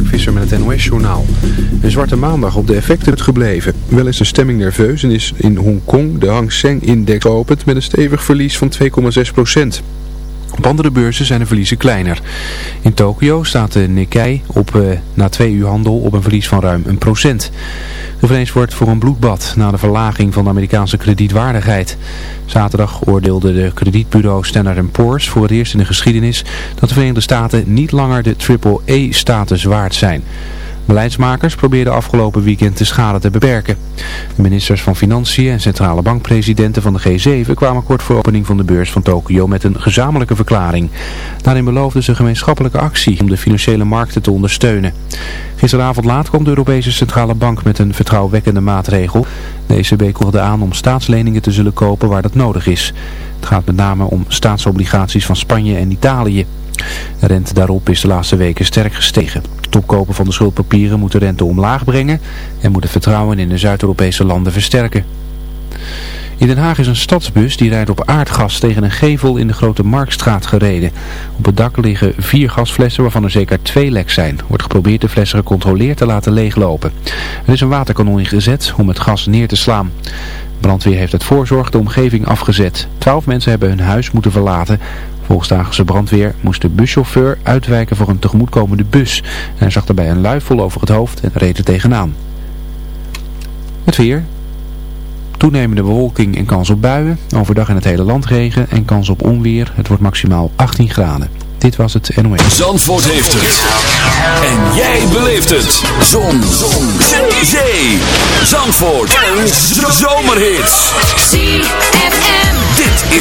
Mark Visser met het NOS-journaal. Een zwarte maandag op de effecten gebleven. Wel is de stemming nerveus en is in Hongkong de Hang Seng-index geopend met een stevig verlies van 2,6 procent. Op andere beurzen zijn de verliezen kleiner. In Tokio staat de Nikkei op, uh, na twee uur handel op een verlies van ruim een procent. Gevreesd wordt voor een bloedbad na de verlaging van de Amerikaanse kredietwaardigheid. Zaterdag oordeelde de kredietbureau Standard Poor's voor het eerst in de geschiedenis dat de Verenigde Staten niet langer de triple-E-status waard zijn. Beleidsmakers probeerden afgelopen weekend de schade te beperken. De ministers van Financiën en centrale bankpresidenten van de G7 kwamen kort voor opening van de beurs van Tokio met een gezamenlijke verklaring. Daarin beloofden ze gemeenschappelijke actie om de financiële markten te ondersteunen. Gisteravond laat kwam de Europese Centrale Bank met een vertrouwwekkende maatregel. De ECB kondigde aan om staatsleningen te zullen kopen waar dat nodig is. Het gaat met name om staatsobligaties van Spanje en Italië. De rente daarop is de laatste weken sterk gestegen. Het opkopen van de schuldpapieren moet de rente omlaag brengen en moet het vertrouwen in de Zuid-Europese landen versterken. In Den Haag is een stadsbus die rijdt op aardgas tegen een gevel in de Grote Marktstraat gereden. Op het dak liggen vier gasflessen waarvan er zeker twee lek zijn. Wordt geprobeerd de flessen gecontroleerd te laten leeglopen. Er is een waterkanon ingezet om het gas neer te slaan. Brandweer heeft het voorzorg de omgeving afgezet. Twaalf mensen hebben hun huis moeten verlaten. Volgens de Haagse brandweer moest de buschauffeur uitwijken voor een tegemoetkomende bus. En hij zag daarbij een luifel over het hoofd en reed er tegenaan. Het weer. Toenemende bewolking en kans op buien. Overdag in het hele land regen en kans op onweer. Het wordt maximaal 18 graden. Dit was het NOS. Zandvoort heeft het. En jij beleeft het. Zon. Zon. Zee. Zandvoort. En zomerhits.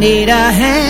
Need a hand ¿eh?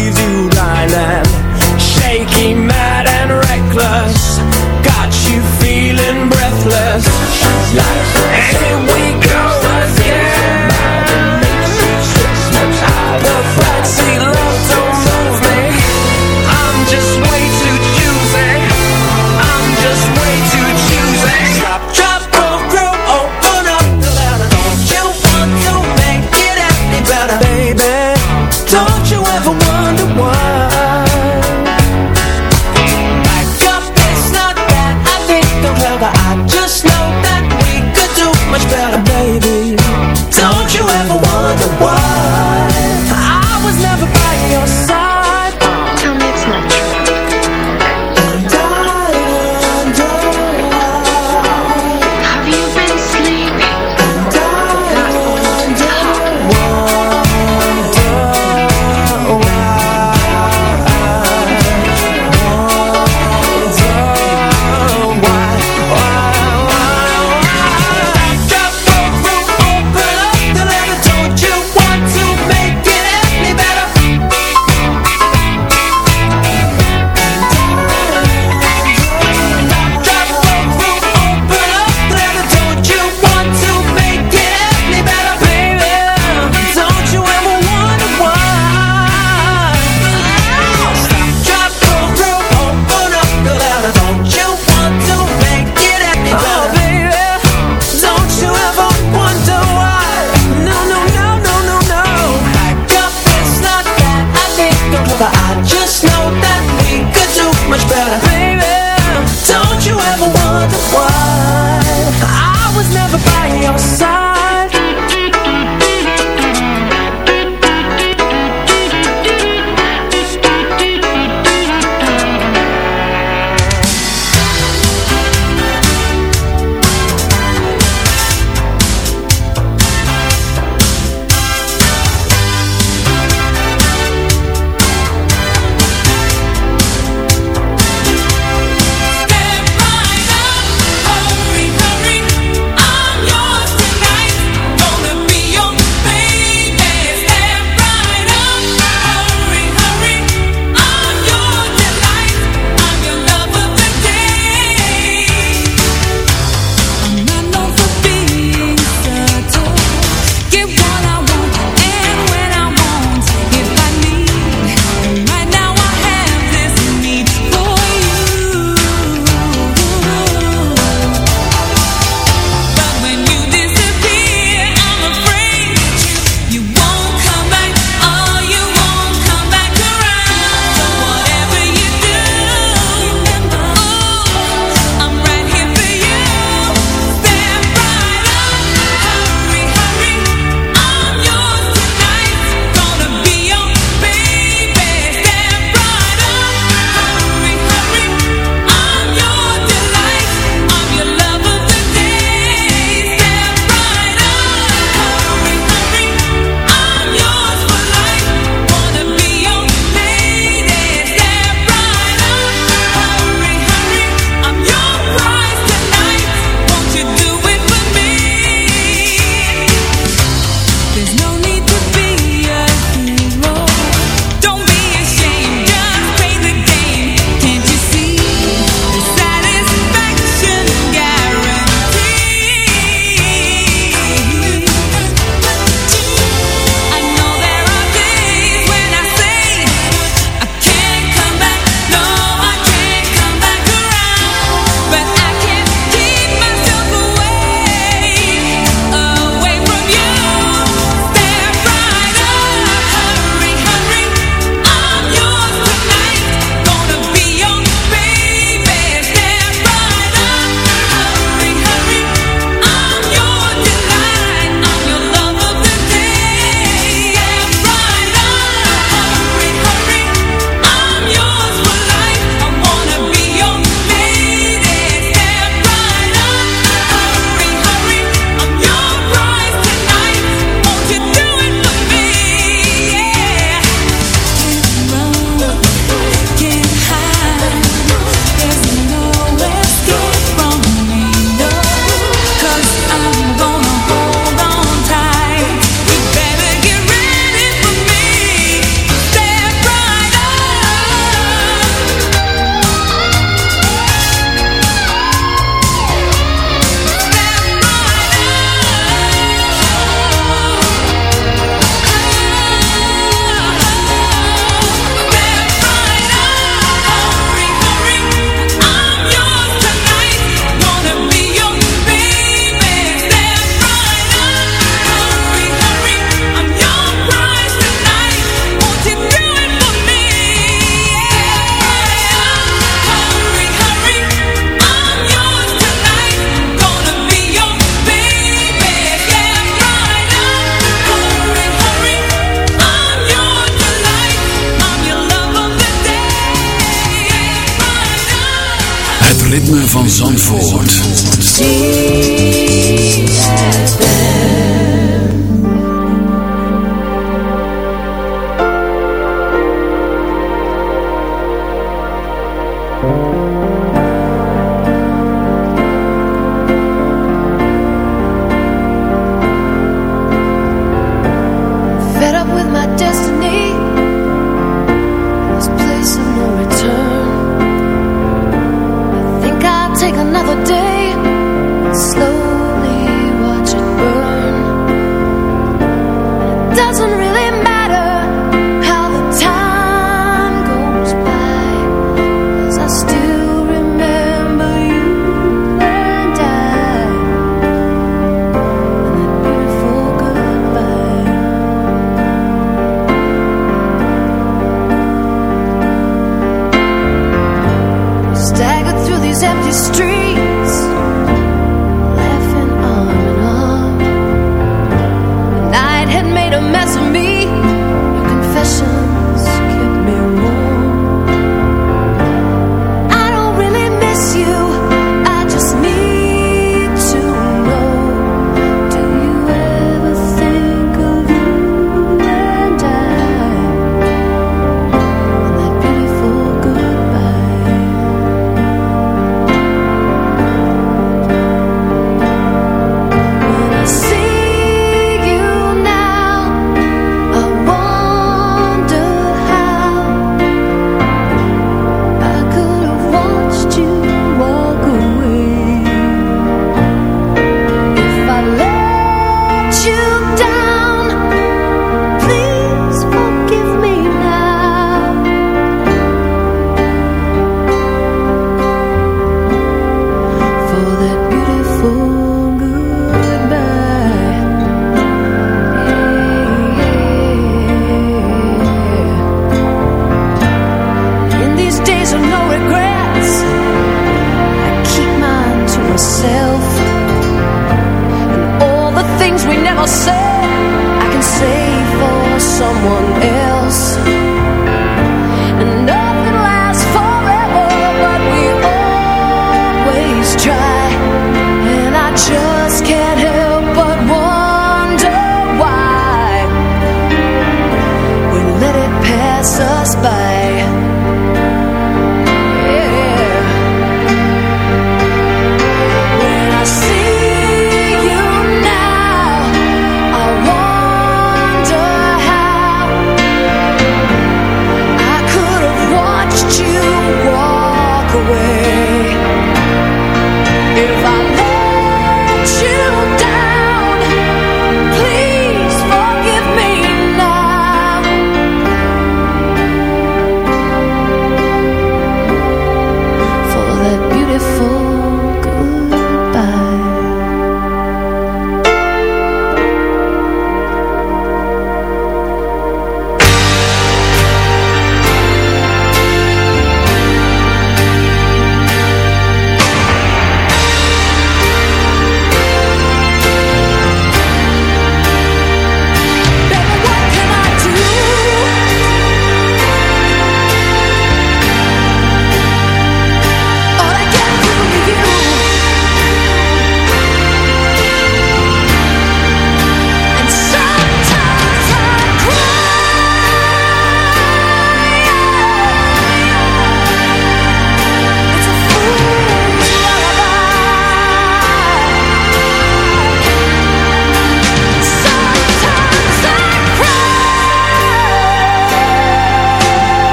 these empty streets.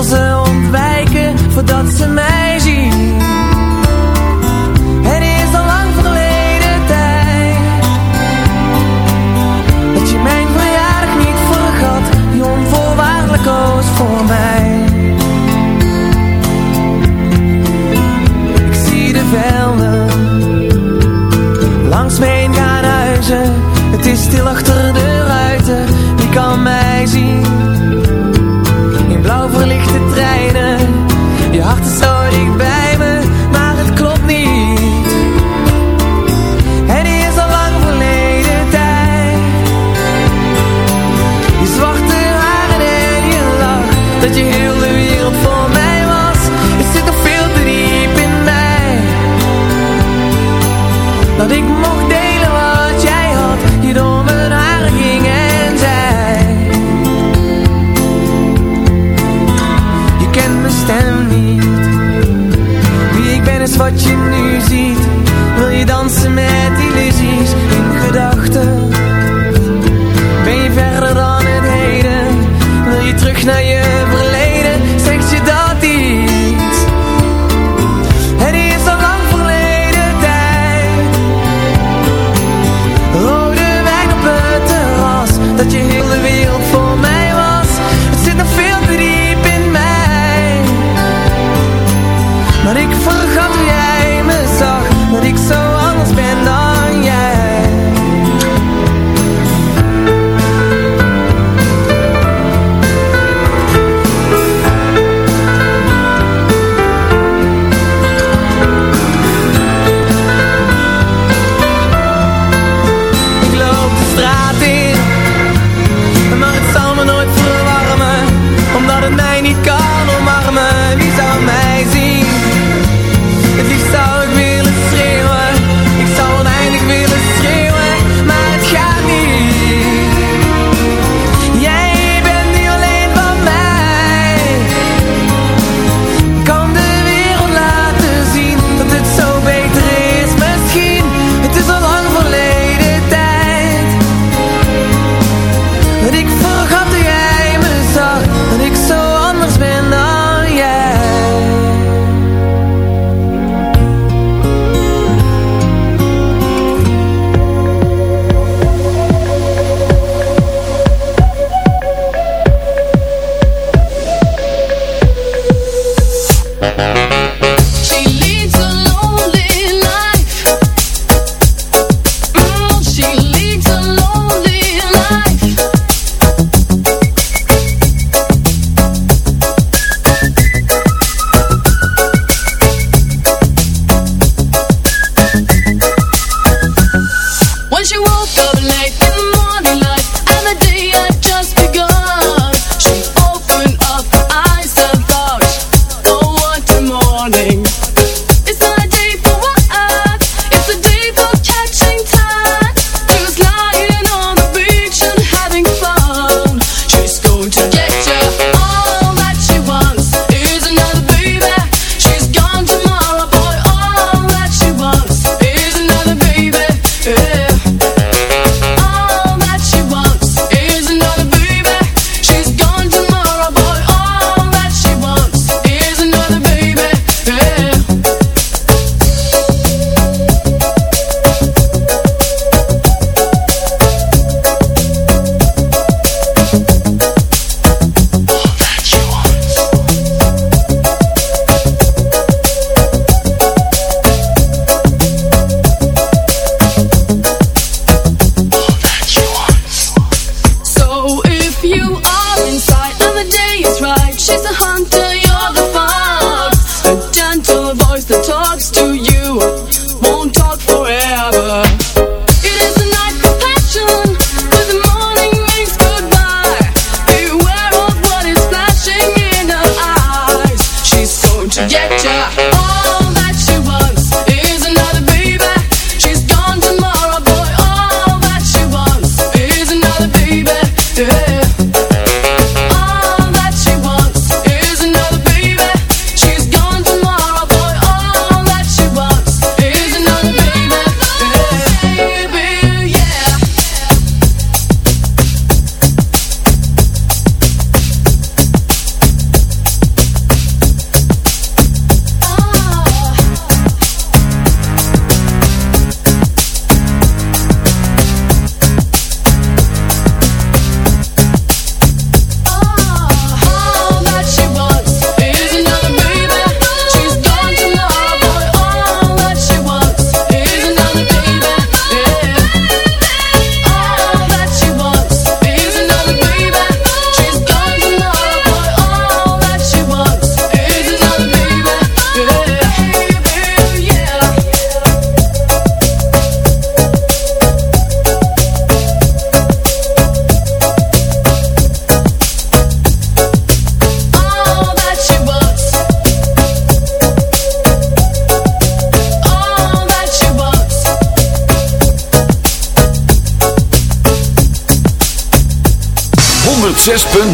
wil ze ontwijken voordat ze mij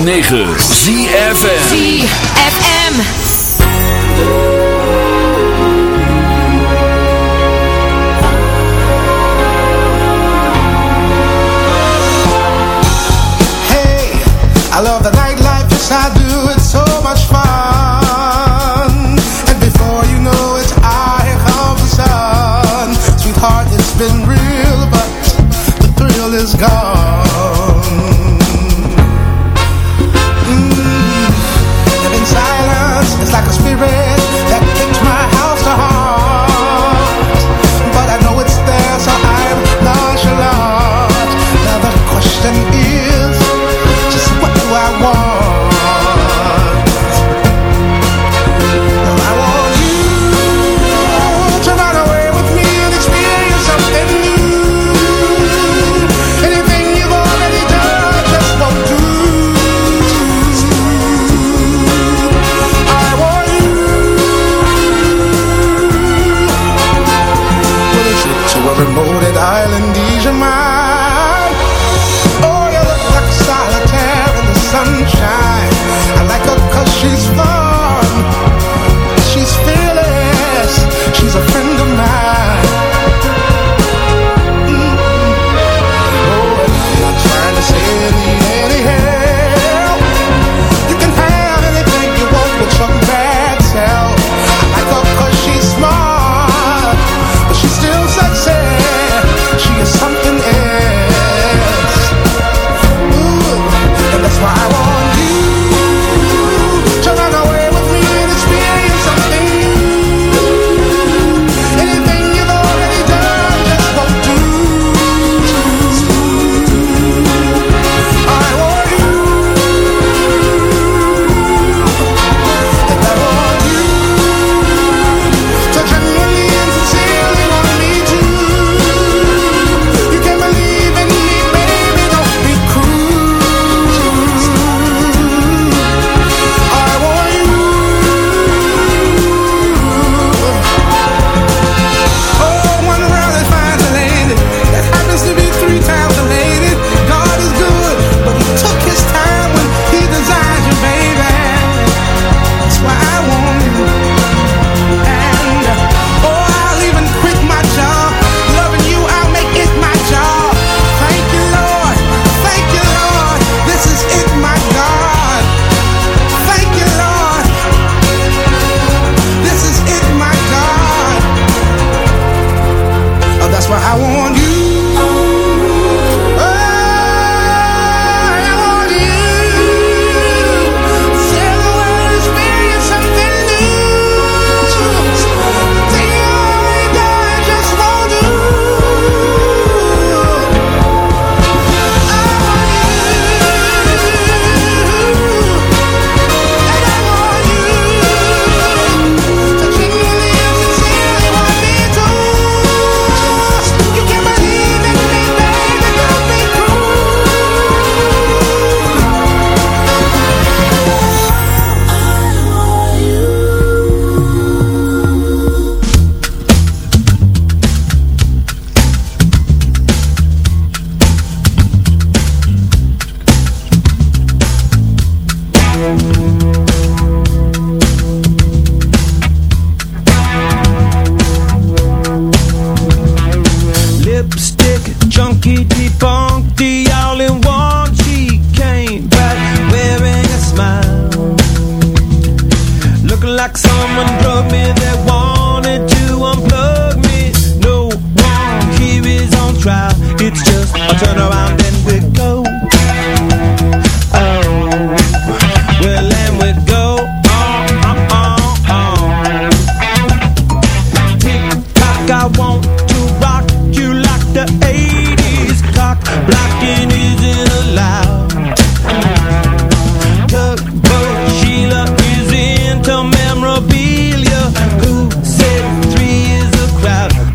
106.9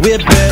We're better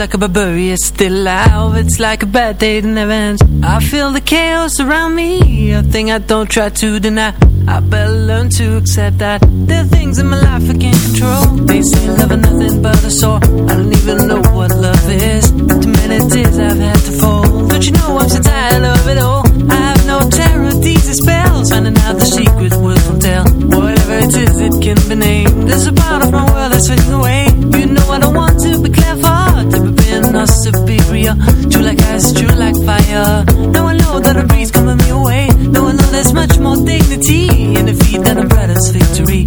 like a barbarian still alive It's like a bad day that never ends I feel the chaos around me A thing I don't try to deny. I better learn to accept that There are things in my life I can't control. They say love is nothing but a sore. I don't even know what love is. Too many tears I've had to fall. Don't you know I'm so tired of it all? I have no terror, these spells. Finding out the secret words won't tell. Whatever it is, it can be named. There's a part of my world that's fading away superior True like ice, true like fire. Now I know that a breeze coming me away Now I know there's much more dignity In defeat than a brother's victory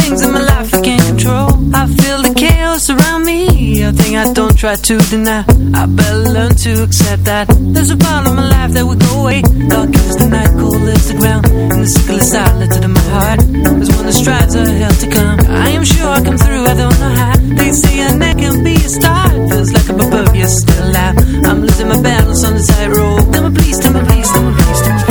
thing I don't try to deny. I better learn to accept that There's a part of my life that will go away. Dark is the night, cold is the ground. And the sickle is silent in my heart. There's one that strives a hell to come I am sure I come through, I don't know how. They say a neck can be a start Feels like a barbarian still. Alive I'm losing my balance on the tightrope. Tell me please, tell me please, tell me please, tell me please